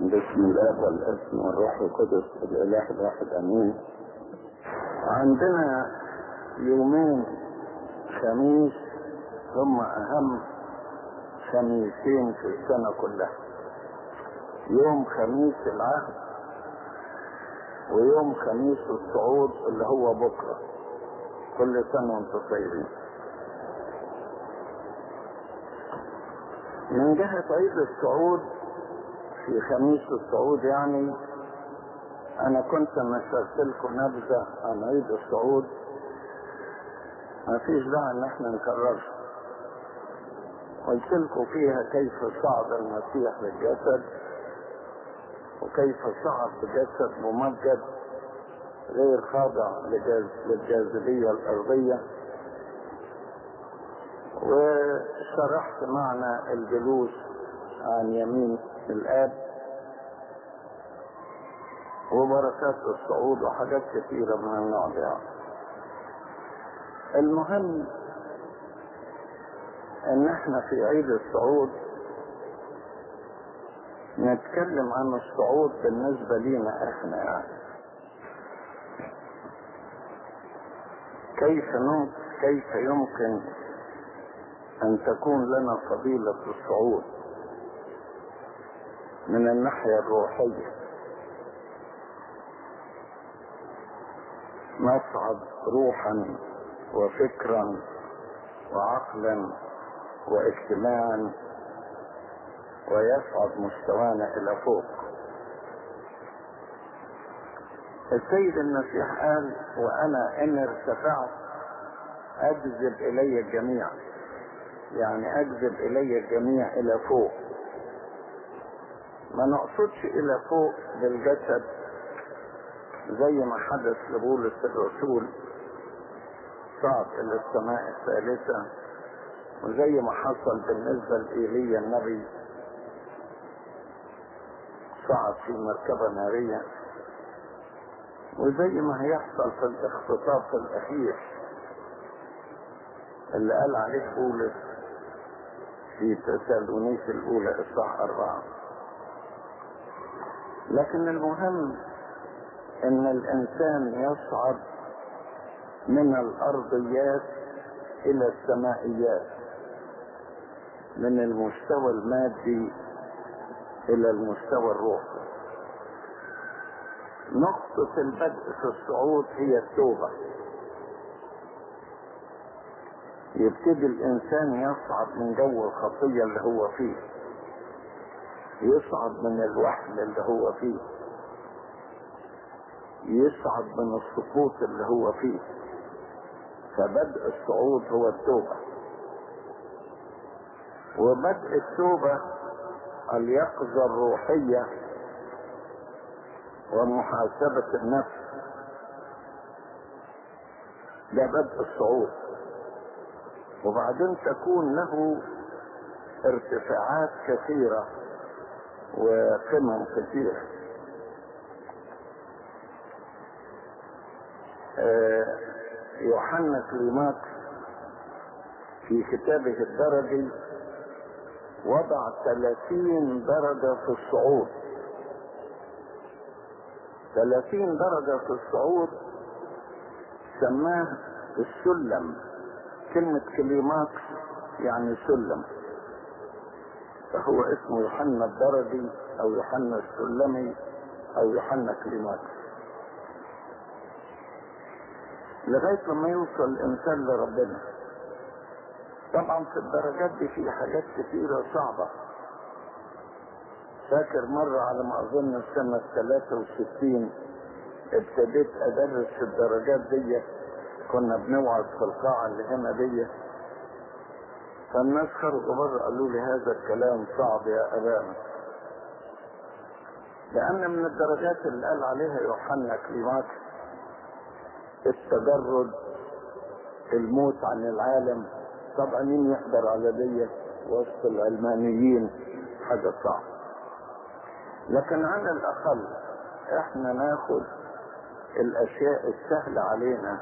بسم الله والاسم والروح القدس الإله الواحد آمين. عندنا يومين خميس هم أهم خميسين في السنة كلها. يوم خميس العهد ويوم خميس الصعود اللي هو بكرة. كل سنة وأنتم طيبين. من جهة عيد الصعود في خميس الصعود يعني أنا كنت نشرت لكم نبذة عن عيد الصعود. ما فيش داعي إن إحنا نكررها. قلت لكم فيها كيف صعد المسيح للجسد وكيف صعد بجسد ممجد غير خاضع للجاذبية الأرضية. وشرحت معنى الجلوس عن يمين الآب. وبركات الصعود وحاجات كثيرة من النوع ده المهم إن إحنا في عيد الصعود نتكلم عن الصعود بالنسبة لينا إحنا يعني. كيف كيف يمكن أن تكون لنا فضيلة الصعود؟ من الناحية الروحية. نصعد روحا وفكرا وعقلا واجتماعا ويصعد مستوانا إلى فوق. السيد المسيح قال وأنا ان ارتفعت أجذب إلي الجميع. يعني أجذب إلي الجميع إلى فوق. ما نقصدش إلى فوق بالجسد زي ما حدث لبولس الرسول صعد إلى السماء الثالثة وزي ما حصل بالنسبة لإيليا النبي صعد في مركبة نارية وزي ما هيحصل في الاختطاف الأخير اللي قال عليه بولس في تسالونيك الأولى إصحاح أربعة. لكن المهم إن الإنسان يصعد من الأرضيات إلى السمائيات من المستوى المادي إلى المستوى الروحي. نقطة البدء في الصعود هي التوبة. يبتدي الإنسان يصعد من جو الخطية اللي هو فيه. يصعد من الوحل اللي هو فيه. يصعد من السقوط اللي هو فيه. فبدء الصعود هو التوبة. وبدء التوبة اليقظة الروحية ومحاسبة النفس. ده بدء الصعود. وبعدين تكون له ارتفاعات كثيرة. وقمم كثيرة. يوحنا كليماكس في كتابه الدرجي وضع 30 درجة في الصعود 30 درجة في الصعود سماه السلم كلمة كليماكس يعني سلم. فهو اسمه يوحنا الدرجي أو يوحنا السلمي أو يوحنا كليماكس لغاية لما يوصل الإنسان لربنا. طبعا في الدرجات دي في حاجات كثيرة صعبة. فاكر مرة على ما أظن السنة 63 ابتديت أدرس في الدرجات دي. كنا بنوعظ في القاعة اللي هنا دي. فالناس خرجوا بره قالوا لي هذا الكلام صعب يا أبانا؟ لأن من الدرجات اللي قال عليها يوحنا كليماكس التجرد الموت عن العالم. طبعا مين يقدر على دي وسط العلمانيين؟ حاجة صعبة. لكن على الأقل إحنا ناخد الأشياء السهلة علينا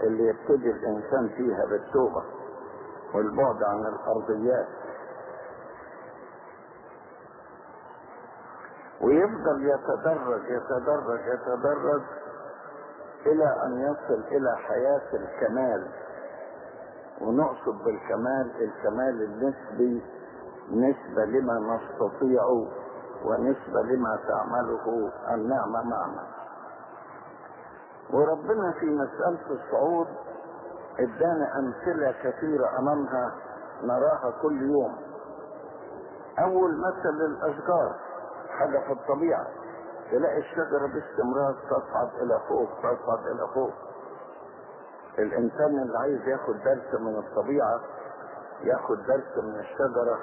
اللي يبتدي الإنسان فيها بالتوبة. والبعد عن الأرضيات. ويفضل يتدرج يتدرج يتدرج إلى أن يصل إلى حياة الكمال. ونقصد بالكمال الكمال النسبي نسبة لما نستطيع ونسبة لما تعمله النعمة معنا. وربنا في مسألة الصعود ادانا أمثلة كثيرة أمامها نراها كل يوم. أول مثل الاشجار حاجة في الطبيعة. تلاقي الشجرة باستمرار تصعد إلى فوق تصعد إلى فوق. الإنسان اللي عايز ياخد درس من الطبيعة ياخد درس من الشجرة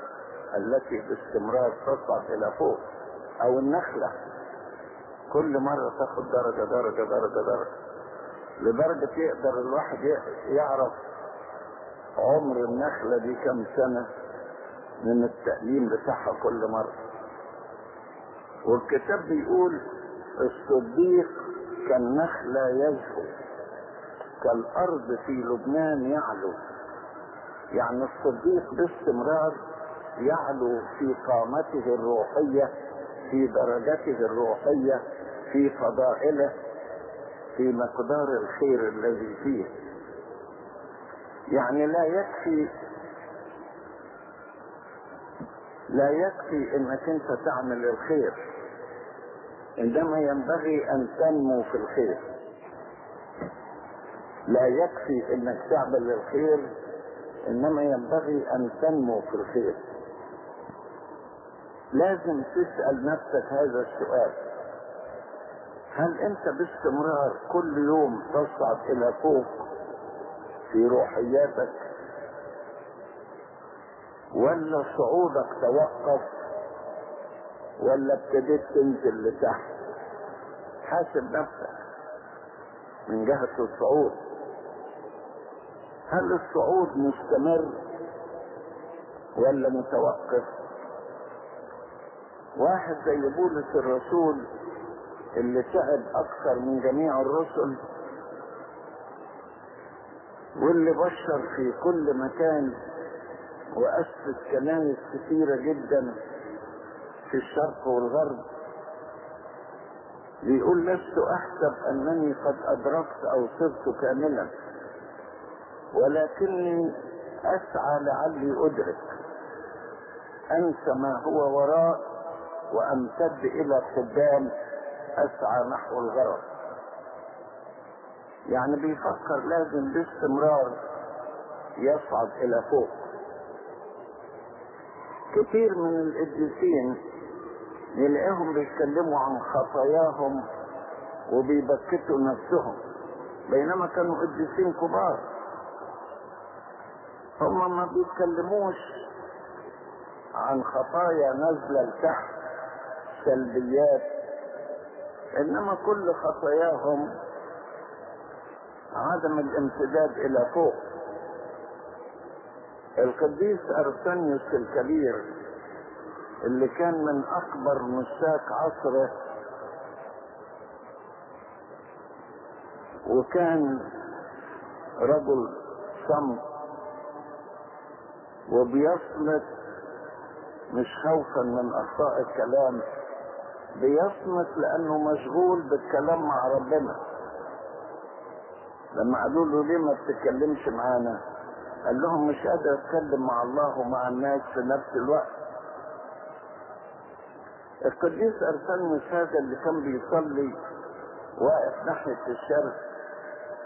التي باستمرار تصعد إلى فوق أو النخلة. كل مرة تاخد درجة درجة درجة درجة. لدرجة يقدر الواحد يعرف عمر النخلة دي كم سنة من التأليم بتاعها كل مرة. والكتاب بيقول الصديق كالنخلة يزهو كالأرض في لبنان يعلو. يعني الصديق باستمرار يعلو في قامته الروحية في درجته الروحية في فضائله. في مقدار الخير الذي فيه. يعني لا يكفي لا يكفي إنك أنت تعمل الخير عندما ينبغي أن تنمو في الخير. لا يكفي إنك تعمل الخير إنما ينبغي أن تنمو في الخير. لازم تسأل نفسك هذا السؤال. هل انت باستمرار كل يوم تصعد إلى فوق في روحياتك؟ ولا صعودك توقف؟ ولا ابتديت تنزل لتحت؟ حاسب نفسك من جهة الصعود. هل الصعود مستمر ولا متوقف؟ واحد زي بولس الرسول اللي تعب أكثر من جميع الرسل واللي بشر في كل مكان وأسس كنائس كثيرة جدا في الشرق والغرب بيقول لست أحسب أنني قد أدركت أو صرت كاملا ولكني أسعى لعلي أدرك أنسى ما هو وراء وأمتد إلى قدام أسعى نحو الغرض يعني بيفكر لازم باستمرار يصعد إلى فوق. كثير من القديسين نلاقيهم بيتكلموا عن خطاياهم وبيبكتوا نفسهم بينما كانوا قديسين كبار. هم ما بيتكلموش عن خطايا نازلة لتحت سلبيات إنما كل خطاياهم عدم الامتداد إلى فوق. القديس ارسنيوس الكبير اللي كان من أكبر مساك عصره وكان رجل صمت وبيصمت مش خوفا من أخطاء الكلام. بيصمت لأنه مشغول بالكلام مع ربنا. لما قالوا له ليه ما بتتكلمش معانا؟ قال لهم مش قادر أتكلم مع الله ومع الناس في نفس الوقت. القديس ارسنيوس هذا اللي كان بيصلي واقف ناحية الشرق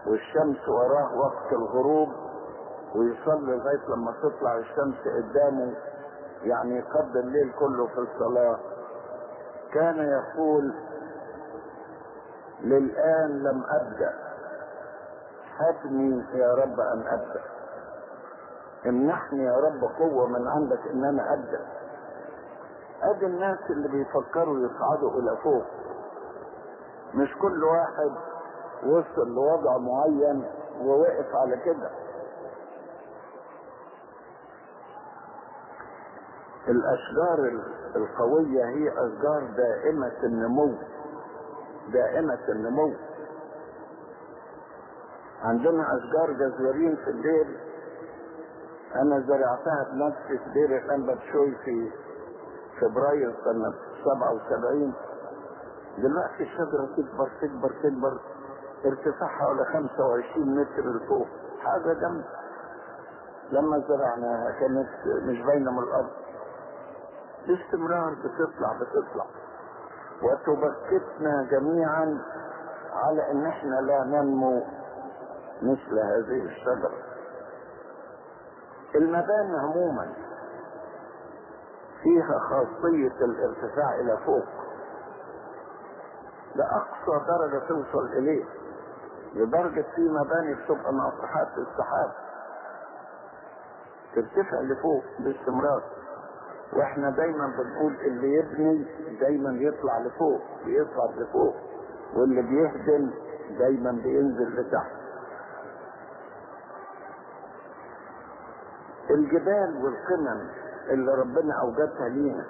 والشمس وراه وقت الغروب ويصلي لغاية لما تطلع الشمس قدامه يعني يقضي الليل كله في الصلاة. كان يقول للآن لم أبدأ. هبني يا رب أن أبدأ. امنحني يا رب قوة من عندك إن أنا أبدأ. أدي الناس اللي بيفكروا يصعدوا إلى فوق. مش كل واحد وصل لوضع معين ووقف على كده. الأشجار القوية هي أشجار دائمة النمو. دائمة النمو. عندنا أشجار جزورين في الليل أنا زرعتها بنفسي في دير الانبا بشوي في فبراير سنة 77 دلوقتي الشجرة تكبر تكبر تكبر. ارتفاعها على 25 متر لفوق. حاجة جامدة. لما زرعناها كانت مش باينة من الأرض. باستمرار بتطلع بتطلع. وتبكتنا جميعا على إن إحنا لا ننمو مثل هذه الشجرة. المباني عموما فيها خاصية الارتفاع إلى فوق. لأقصى درجة توصل إليه لدرجة في مباني بتبقى ناطحات السحاب. ترتفع لفوق باستمرار. وإحنا دايما بنقول اللي يبني دايما يطلع لفوق بيصعد لفوق. واللي بيهدم دايما بينزل لتحت. الجبال والقمم اللي ربنا أوجدها لينا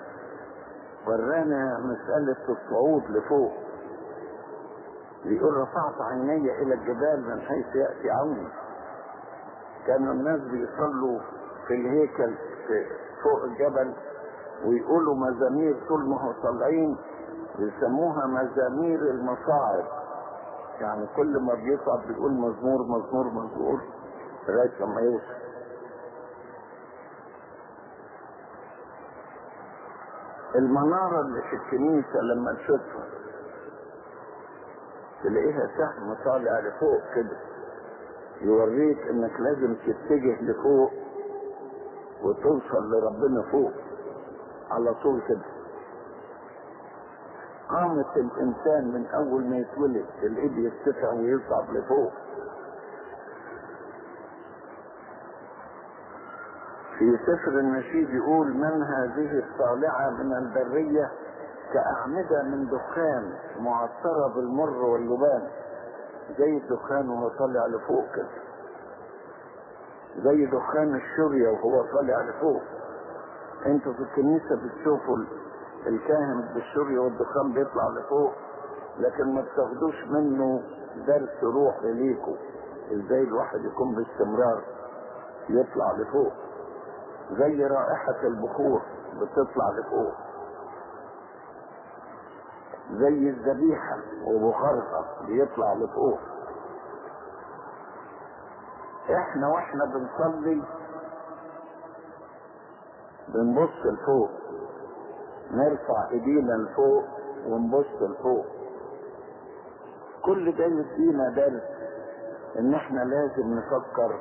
ورانا مسألة الصعود لفوق. بيقول رفعت عيني إلى الجبال من حيث يأتي عوني كانوا الناس بيصلوا في الهيكل في فوق الجبل. ويقولوا مزامير طول ما هو طالعين يسموها مزامير المصاعد يعني كل ما بيصعد بيقول مزمور مزمور مزمور لغاية لما يوصل. المنارة اللي في الكنيسة لما تشوفها تلاقيها سهم طالع لفوق كده. يوريك إنك لازم تتجه لفوق وتوصل لربنا فوق. على طول كده. قامة الإنسان من أول ما يتولد الإيد يرتفع ويصعد لفوق. في سفر النشيد يقول من هذه الطالعة من البرية كأعمدة من دخان معطرة بالمر واللبان. زي الدخان وهو طالع لفوق كده. زي دخان الشورية وهو طالع لفوق. أنتوا في الكنيسة بتشوفوا الكاهن بالشورية والدخان بيطلع لفوق لكن ما بتاخدوش منه درس روح ليكوا. إزاي الواحد يكون باستمرار يطلع لفوق؟ زي رائحة البخور بتطلع لفوق. زي الذبيحة وبخارها بيطلع لفوق. إحنا وإحنا بنصلي بنبص لفوق. نرفع إيدينا لفوق ونبص لفوق. كل ده يدينا درس إن إحنا لازم نفكر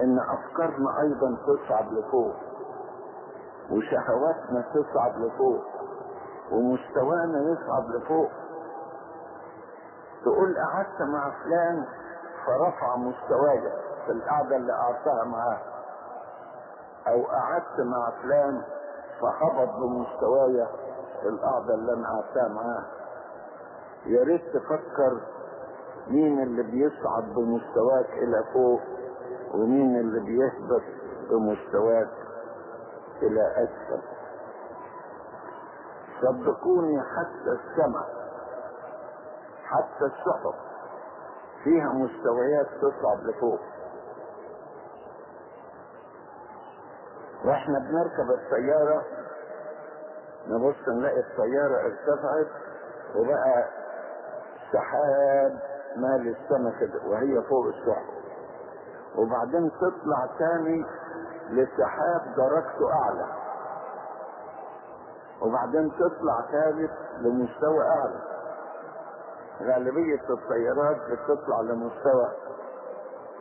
إن أفكارنا أيضا تصعد لفوق. وشهواتنا تصعد لفوق. ومستوانا يصعد لفوق. تقول قعدت مع فلان فرفع مستواي في القعدة اللي قعدتها معاه. أو قعدت مع فلان فهبط بمستواي في القعدة اللي أنا قعدتها معاه. يا ريت تفكر مين اللي بيصعد بمستواك إلى فوق ومين اللي بيهبط بمستواك إلى أسفل. صدقوني حتى السماء حتى السحب فيها مستويات تصعد لفوق. وإحنا بنركب السيارة نبص نلاقي السيارة ارتفعت وبقى سحاب مال السماء كده وهي فوق السحب وبعدين تطلع تاني لسحاب درجته أعلى. وبعدين تطلع ثالث لمستوى أعلى. غالبية الطيارات بتطلع لمستوى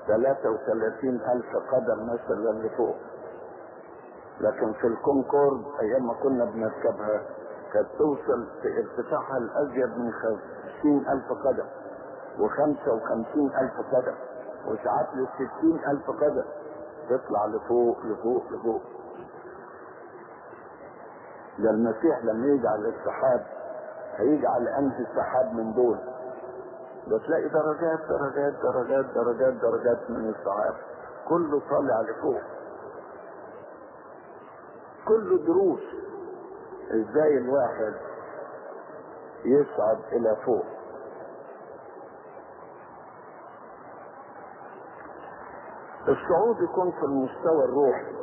33 ألف قدم مثلا لفوق. لكن في الكونكورد أيام ما كنا بنركبها كانت توصل في ارتفاعها الأزيد من 50 ألف قدم و55 ألف قدم وساعات ل 60 ألف قدم. تطلع لفوق لفوق لفوق. ده المسيح لما يجي على السحاب هيجي على انهي سحاب من دول. بتلاقي درجات درجات درجات درجات درجات من السحاب. كله طالع لفوق. كله دروس إزاي الواحد يصعد إلى فوق. الصعود يكون في المستوى الروحي.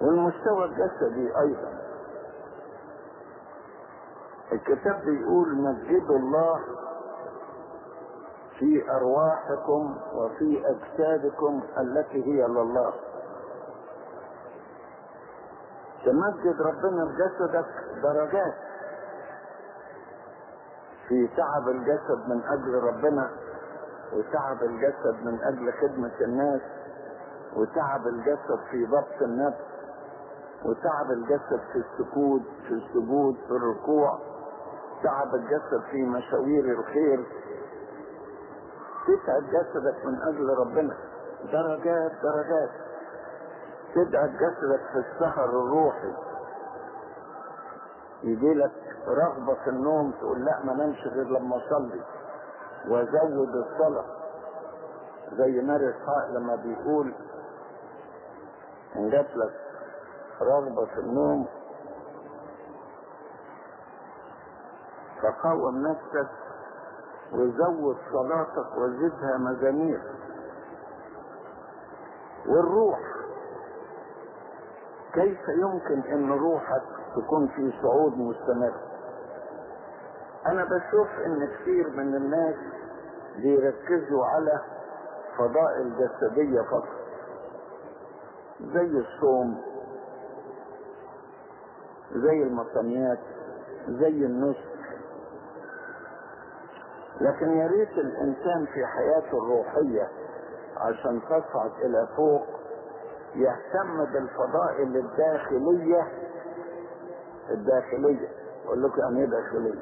والمستوى الجسدي أيضا. الكتاب بيقول مجدوا الله في أرواحكم وفي أجسادكم التي هي لله. تمجد ربنا بجسدك درجات. في تعب الجسد من أجل ربنا وتعب الجسد من أجل خدمة الناس وتعب الجسد في ضبط النفس وتعب الجسد في السكوت في السجود في الركوع تعب الجسد في مشاوير الخير. تتعب جسدك من أجل ربنا. درجات درجات. تتعب جسدك في السهر الروحي. يجي لك رغبة في النوم تقول لا ما نمشي غير لما أصلي. وأزود الصلاة. زي ماري اسحاق لما بيقول إن جات لك رغبة في النوم فقاوم نفسك وزود صلاتك وزدها مزامير. والروح كيف يمكن إن روحك تكون في صعود مستمر؟ أنا بشوف إن كثير من الناس بيركزوا على فضائل جسدية فقط زي الصوم زي المصنيات زي النسك لكن يا ريت الإنسان في حياته الروحية عشان تصعد إلى فوق يهتم بالفضائل الداخلية الداخلية أقول لكم يعني إيه داخلية؟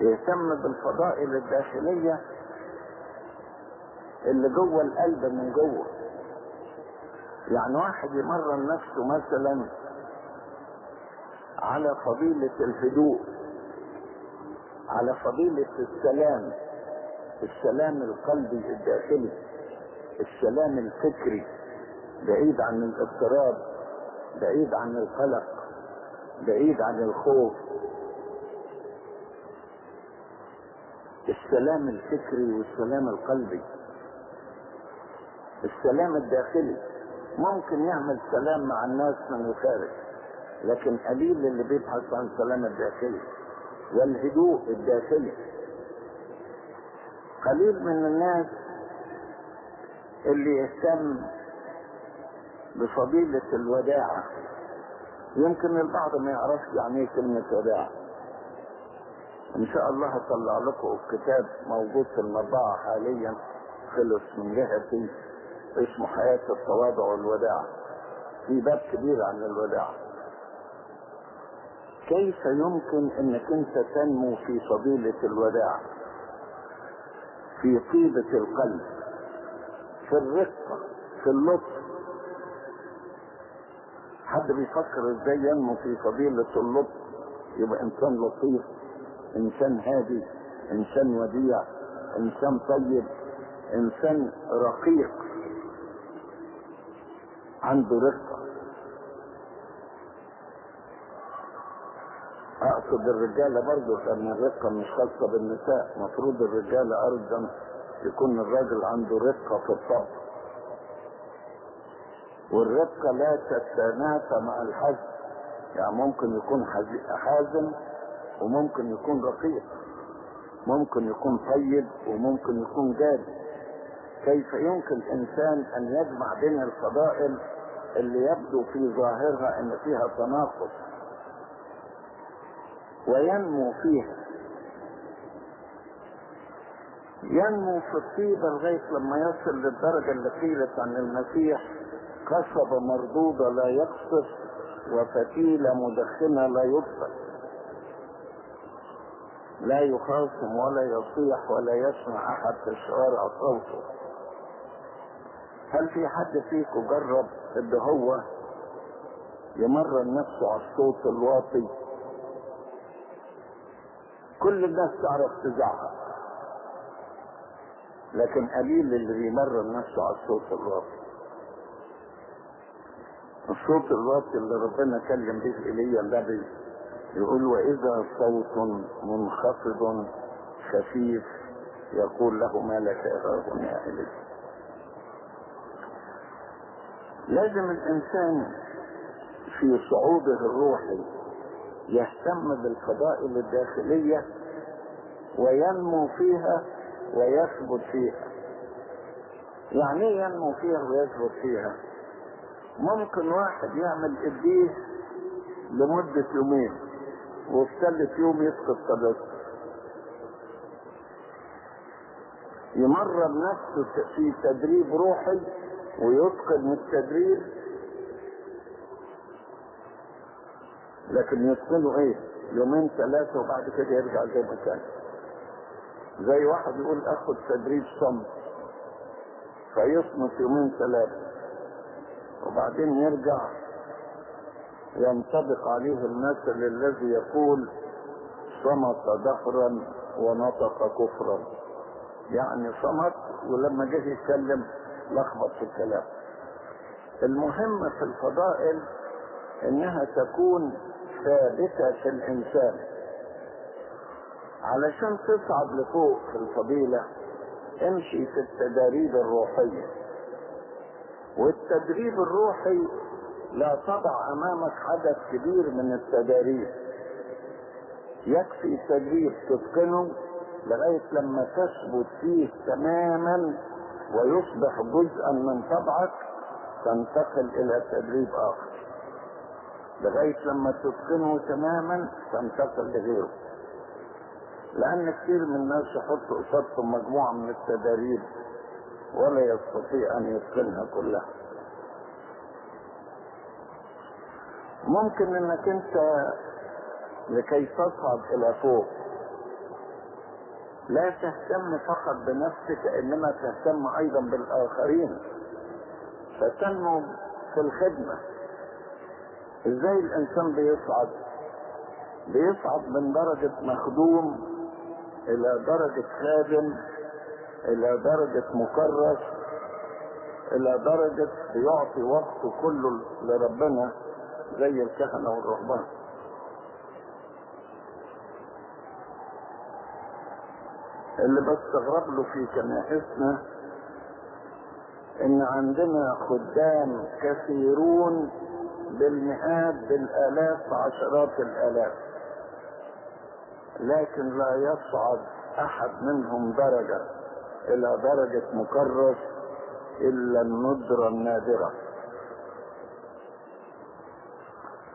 يهتم بالفضائل الداخلية اللي جوه القلب من جوه. يعني واحد يمرن نفسه مثلا على فضيلة الهدوء. على فضيلة السلام السلام القلبي الداخلي السلام الفكري بعيد عن الاضطراب بعيد عن القلق بعيد عن الخوف. السلام الفكري والسلام القلبي. السلام الداخلي. ممكن يعمل سلام مع الناس من الخارج لكن قليل اللي بيبحث عن السلام الداخلي. والهدوء الداخلي. قليل من الناس اللي يهتم بفضيلة الوداعة. يمكن البعض ما يعرفش يعني إيه كلمة وداعة. إن شاء الله هطلع لكم الكتاب موجود في المطبعة حاليا خلص من جهتي اسمه حياة التواضع والوداعة. في باب كبير عن الوداعة. كيف يمكن إنك أنت تنمو في فضيلة الوداعة في طيبة القلب في الرقة في اللطف؟ حد بيفكر إزاي ينمو في فضيلة اللطف؟ يبقى إنسان لطيف إنسان هادي إنسان وديع إنسان طيب إنسان رقيق عنده رقة اقصد الرجالة برضه لأن الرقة مش خاصة بالنساء. مفروض الرجالة ارجم يكون الراجل عنده رقة في الطبع والرقة لا تتنافى مع الحزم. يعني ممكن يكون حازم وممكن يكون رقيق. ممكن يكون طيب وممكن يكون جاد. كيف يمكن إنسان أن يجمع بين الفضائل اللي يبدو في ظاهرها إن فيها تناقض؟ وينمو فيها. ينمو في الطيبة لغاية لما يصل للدرجة اللي قيلت عن المسيح قصبة مردودة لا يقصف وفتيلة مدخنة لا يطفئ لا يخاصم ولا يصيح ولا يسمع أحد في الشوارع صوته. هل في حد فيكم جرب إن هو يمرن نفسه على الصوت الواطي؟ كل الناس تعرف تزعق لكن قليل اللي بيمرن نفسه على الصوت الواطي الصوت الواطي اللي ربنا كلم به ايليا النبي يقول وإذا صوت منخفض خفيف يقول له ما لك هنا يا ايليا لازم الإنسان في صعوده الروحي يهتم بالفضائل الداخلية وينمو فيها ويثبت فيها. يعني إيه ينمو فيها ويثبت فيها. ممكن واحد يعمل قديس لمدة يومين وفي ثالث يوم يفقد قدرته يمرن نفسه في تدريب روحي ويتقن التدريب لكن يتقنه إيه؟ يومين ثلاثة وبعد كده يرجع زي ما كان. زي واحد يقول آخد تدريب صمت فيصمت يومين ثلاثة. وبعدين يرجع ينطبق عليه المثل الذي يقول صمت دهرا ونطق كفرا. يعني صمت ولما جه يتكلم لخبط في الكلام. المهم في الفضائل إنها تكون ثابتة في الإنسان. علشان تصعد لفوق في الفضيلة امشي في التداريب الروحية والتدريب الروحي لا تضع أمامك حدث كبير من التداريب. يكفي تدريب تتقنه لغاية لما تثبت فيه تماما ويصبح جزءا من طبعك تنتقل إلى تدريب آخر. لغاية لما تتقنه تماما تنتقل لغيره. لأن كثير من الناس يحطوا قصادهم مجموعة من التداريب ولا يستطيع أن يتقنها كلها. ممكن إنك أنت لكي تصعد إلى فوق لا تهتم فقط بنفسك إنما تهتم أيضا بالآخرين. فتنمو في الخدمة. إزاي الانسان بيصعد؟ بيصعد من درجة مخدوم إلى درجة خادم إلى درجة مكرس إلى درجة بيعطي وقته كله لربنا زي الكهنة والرهبان. اللي بستغرب له في كنائسنا إن عندنا خدام كثيرون بالمئات بالآلاف عشرات الآلاف. لكن لا يصعد أحد منهم درجة إلى درجة مكرس إلا الندرة النادرة.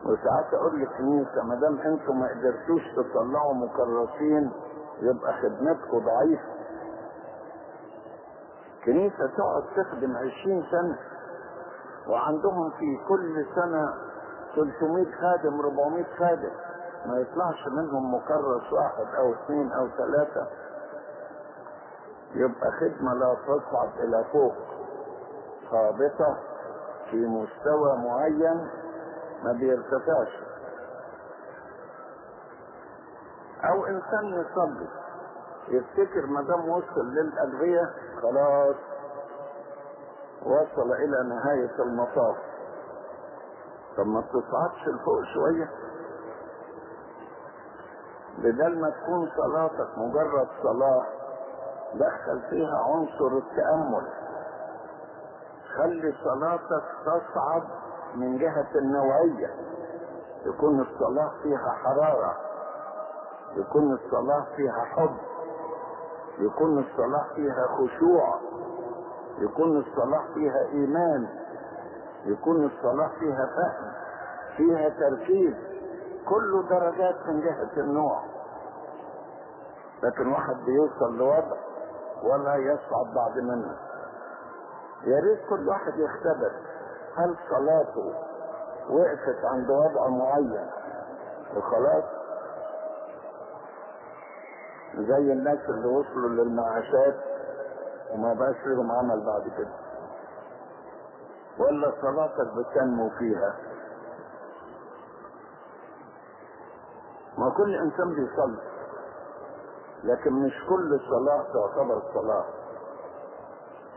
وساعات أقول للكنيسة ما دام أنتم ما قدرتوش تطلعوا مكرسين يبقى خدمتكم ضعيفة. كنيسة تقعد تخدم عشرين سنة. وعندهم في كل سنة 300 خادم 400 خادم. ما يطلعش منهم مكرس واحد أو اثنين أو ثلاثة. يبقى خدمة لا تصعد إلى فوق. ثابتة في مستوى معين ما بيرتفعش. أو إنسان يصلي يفتكر ما دام وصل للأدوية خلاص. وصل إلى نهاية المطاف. طب ما تصعدش لفوق شوية. بدل ما تكون صلاتك مجرد صلاة دخل فيها عنصر التأمل. خلي صلاتك تصعد من جهة النوعية. يكون الصلاة فيها حرارة. يكون الصلاة فيها حب. يكون الصلاة فيها خشوع. يكون الصلاة فيها إيمان يكون الصلاة فيها فهم فيها تركيز. كله درجات من جهة النوع. لكن واحد بيوصل لوضع ولا يصعد بعد منه. يا ريت كل واحد يختبر هل صلاته وقفت عند وضع معين. وخلاص. زي الناس اللي وصلوا للمعاشات وما بقاش لهم عمل بعد كده. ولا صلاتك بتنمو فيها. ما كل إنسان بيصلي لكن مش كل صلاة تعتبر صلاة.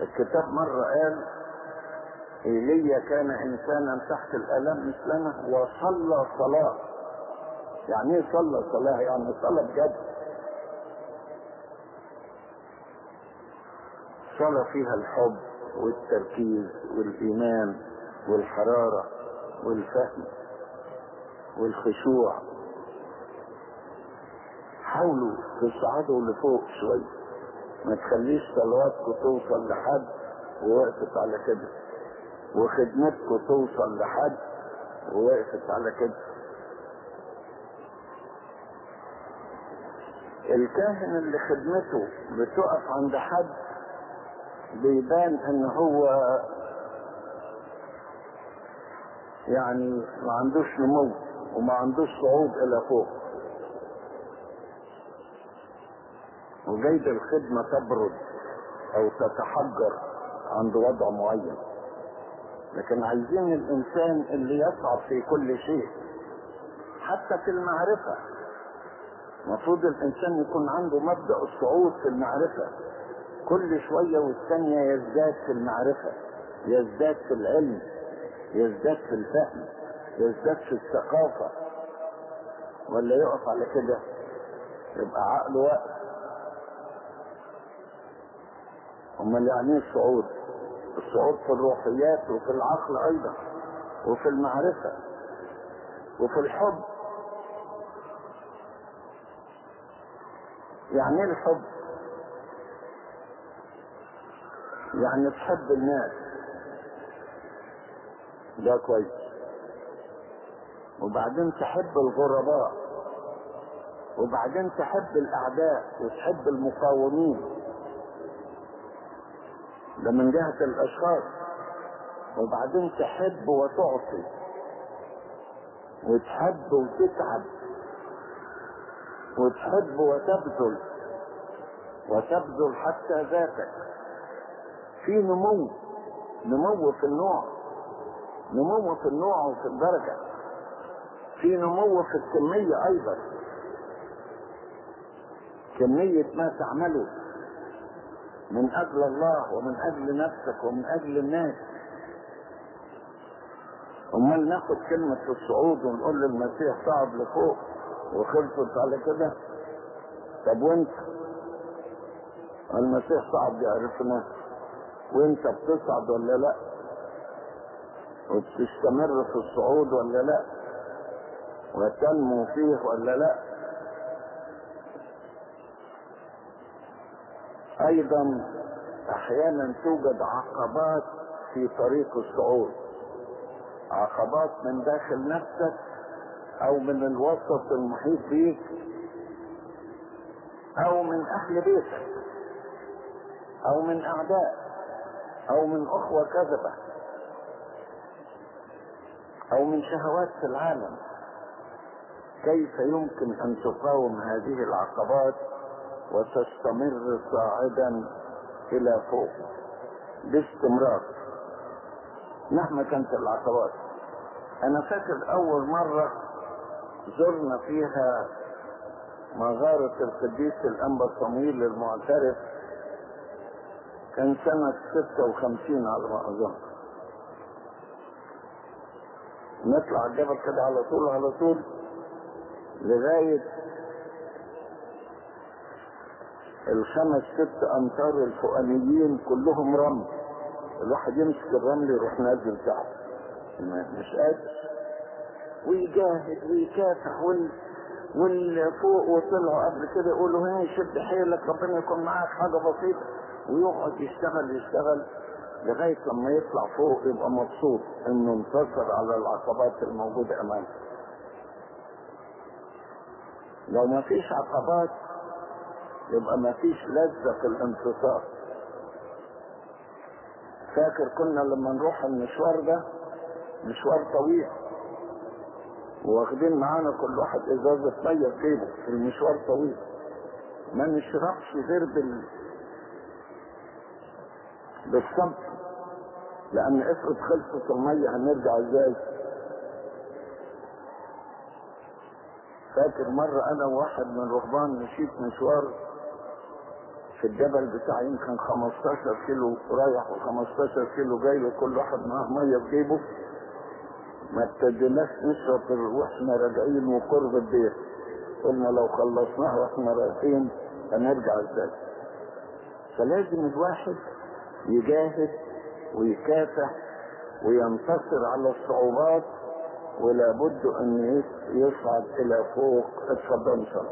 الكتاب مرة قال إيليا كان إنسانا تحت الالام مثلنا وصلى صلاة. يعني إيه صلى صلاة؟ يعني صلى بجد. صلاة فيها الحب والتركيز والإيمان والحرارة والفهم والخشوع. حاولوا تصعدوا لفوق شوية ما تخليش صلواتكم توصل لحد ووقفت على كده. وخدمتكم توصل لحد ووقفت على كده. الكاهن اللي خدمته بتقف عند حد بيبان إن هو يعني ما عندوش نمو وما عندوش صعود إلى فوق. وجيد الخدمة تبرد أو تتحجر عند وضع معين. لكن عايزين الإنسان اللي يصعد في كل شيء حتى في المعرفة. المفروض الإنسان يكون عنده مبدأ الصعود في المعرفة. كل شوية والثانية يزداد في المعرفة يزداد في العلم يزداد في الفهم يزداد في الثقافة. ولا يقف على كده؟ يبقى عقله وقف أمال يعني إيه الصعود الصعود في الروحيات وفي العقل أيضا وفي المعرفة وفي الحب. يعني إيه الحب؟ يعني تحب الناس. ده كويس. وبعدين تحب الغرباء. وبعدين تحب الأعداء وتحب المقاومين. ده من جهة الأشخاص. وبعدين تحب وتعطي وتحب وتتعب. وتحب وتبذل. وتبذل حتى ذاتك. في نمو نمو في النوع نمو في النوع وفي الدرجة. في نمو في الكمية أيضا. كمية ما تعمله من أجل الله ومن أجل نفسك ومن أجل الناس. أمال ناخد كلمة الصعود ونقول للمسيح صعد لفوق وخلصت على كده. طب وانت؟ المسيح صعد يعرفنا. وانت بتصعد ولا لا؟ وبتستمر في الصعود ولا لا؟ وتنمو فيه ولا لا؟ أيضا أحيانا توجد عقبات في طريق الصعود. عقبات من داخل نفسك أو من الوسط المحيط بيك أو من أهل بيتك أو من أعداء. أو من أخوة كذبة. أو من شهوات في العالم. كيف يمكن أن تقاوم هذه العقبات وتستمر صاعدا إلى فوق؟ باستمرار. مهما كانت العقبات. أنا فاكر أول مرة زرنا فيها مغارة القديس الأنبا صمويل المعترف كان سنة ستة وخمسين على ما اظن نطلع الجبل كده على طول على طول لغاية الخمس ست أمتار الفوقانيين كلهم رمل. الواحد يمسك الرمل يروح نازل تحت. مش قادر. ويجاهد ويكافح وال واللي فوق وطلعوا قبل كده يقولوا هي شد حيلك ربنا يكون معاك حاجة بسيطة. ويقعد يشتغل يشتغل لغاية لما يطلع فوق يبقى مبسوط إنه انتصر على العقبات الموجودة أمامه. لو ما فيش عقبات يبقى ما فيش لذة في الانتصار. فاكر كنا لما نروح المشوار ده مشوار طويل واخدين معانا كل واحد إزازة مية في المشوار طويل ما نشربش غير بال بالصمت. لأن افرض خلصت المية هنرجع إزاي؟ فاكر مرة أنا وواحد من رهبان مشيت مشوار في الجبل بتاع يمكن 15 كيلو رايح و15 كيلو جاي وكل واحد معاه مية في جيبه. ما ابتديناش نشرب وإحنا راجعين وقرب البيت. قلنا لو خلصناه وإحنا رايحين هنرجع إزاي؟ فلازم الواحد يجاهد ويكافح وينتصر على الصعوبات ولابد أن يصعد إلى فوق صلى